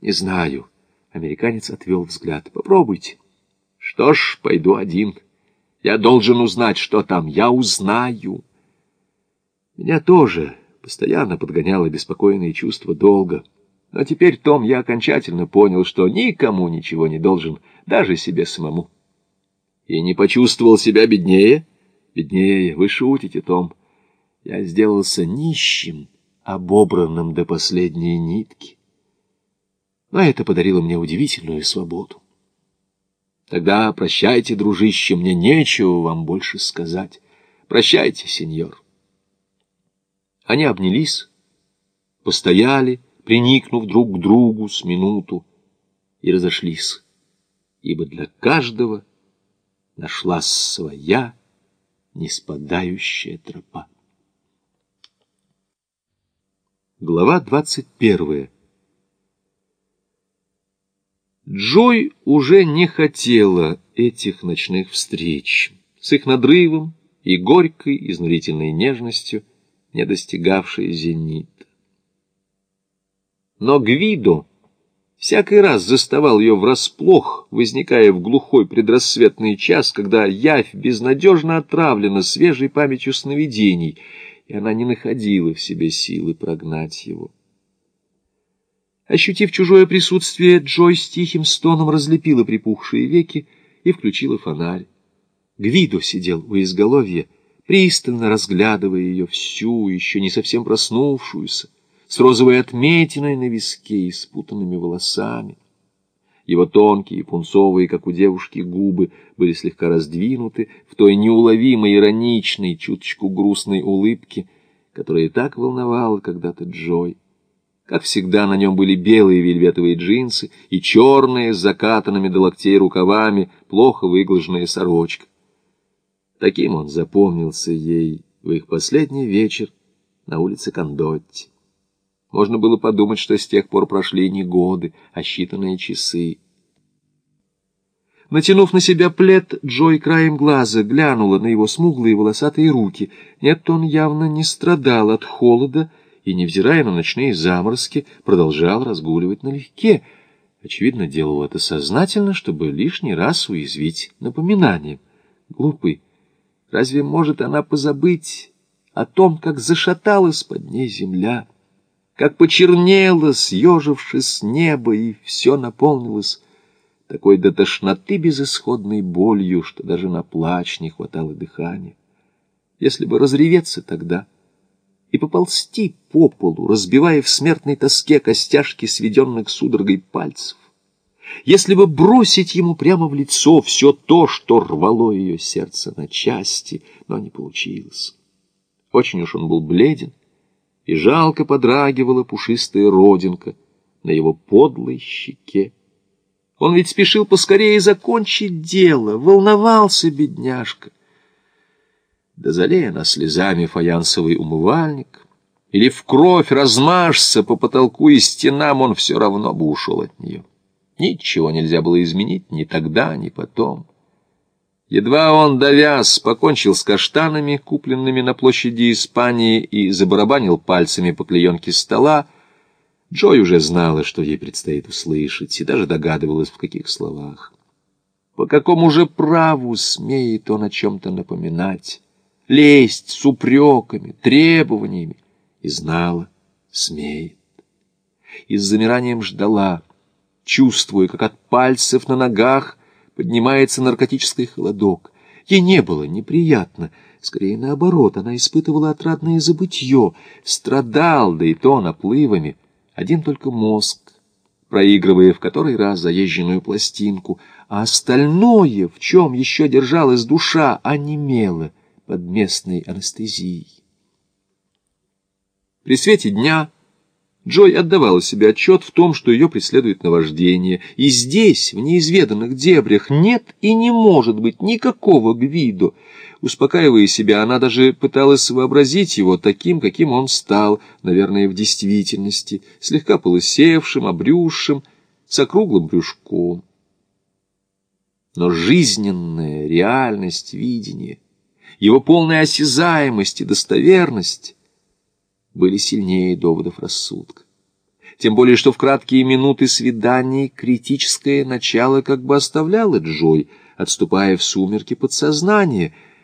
Не знаю. Американец отвел взгляд. Попробуйте. Что ж, пойду один. Я должен узнать, что там. Я узнаю. Меня тоже постоянно подгоняло беспокойное чувство долга. Но теперь, Том, я окончательно понял, что никому ничего не должен, даже себе самому. И не почувствовал себя беднее? Беднее, вы шутите, Том. Я сделался нищим, обобранным до последней нитки. Но это подарило мне удивительную свободу. Тогда прощайте, дружище, мне нечего вам больше сказать. Прощайте, сеньор. Они обнялись, постояли, приникнув друг к другу с минуту, и разошлись, ибо для каждого нашлась своя неспадающая тропа. Глава двадцать первая. Джой уже не хотела этих ночных встреч с их надрывом и горькой изнурительной нежностью, не достигавшей зенита. Но Гвидо всякий раз заставал ее врасплох, возникая в глухой предрассветный час, когда явь безнадежно отравлена свежей памятью сновидений, и она не находила в себе силы прогнать его. Ощутив чужое присутствие, Джой с тихим стоном разлепила припухшие веки и включила фонарь. Гвидо сидел у изголовья, пристально разглядывая ее всю, еще не совсем проснувшуюся, с розовой отметиной на виске и спутанными волосами. Его тонкие, пунцовые, как у девушки, губы были слегка раздвинуты в той неуловимой, ироничной, чуточку грустной улыбке, которая и так волновала когда-то Джой. Как всегда, на нем были белые вельветовые джинсы и черные с закатанными до локтей рукавами, плохо выглаженная сорочка. Таким он запомнился ей в их последний вечер на улице Кондотти. Можно было подумать, что с тех пор прошли не годы, а считанные часы. Натянув на себя плед, Джой краем глаза глянула на его смуглые волосатые руки. Нет, он явно не страдал от холода и, невзирая на ночные заморозки, продолжал разгуливать налегке. Очевидно, делал это сознательно, чтобы лишний раз уязвить напоминанием. Глупый. Разве может она позабыть о том, как зашаталась под ней земля? как почернело, съежившись с неба, и все наполнилось такой до тошноты безысходной болью, что даже на плач не хватало дыхания. Если бы разреветься тогда и поползти по полу, разбивая в смертной тоске костяшки сведенных судорогой пальцев, если бы бросить ему прямо в лицо все то, что рвало ее сердце на части, но не получилось. Очень уж он был бледен, и жалко подрагивала пушистая родинка на его подлой щеке. Он ведь спешил поскорее закончить дело, волновался бедняжка. Да залея она слезами фаянсовый умывальник, или в кровь размажься по потолку и стенам, он все равно бы ушел от нее. Ничего нельзя было изменить ни тогда, ни потом. Едва он довяз, покончил с каштанами, купленными на площади Испании, и забарабанил пальцами по клеенке стола, Джой уже знала, что ей предстоит услышать, и даже догадывалась, в каких словах. По какому же праву смеет он о чем-то напоминать, лезть с упреками, требованиями, и знала, смеет. И с замиранием ждала, чувствуя, как от пальцев на ногах поднимается наркотический холодок. Ей не было неприятно, скорее наоборот, она испытывала отрадное забытье, страдал, да и то наплывами, один только мозг, проигрывая в который раз заезженную пластинку, а остальное, в чем еще держалась душа, онемело под местной анестезией. При свете дня Джой отдавала себе отчет в том, что ее преследует наваждение, и здесь, в неизведанных дебрях, нет и не может быть никакого Гвидо. Успокаивая себя, она даже пыталась вообразить его таким, каким он стал, наверное, в действительности, слегка полысевшим, обрюзшим, с округлым брюшком. Но жизненная реальность видения, его полная осязаемость и достоверность были сильнее доводов рассудка. тем более что в краткие минуты свиданий критическое начало как бы оставляло Джой, отступая в сумерки подсознания —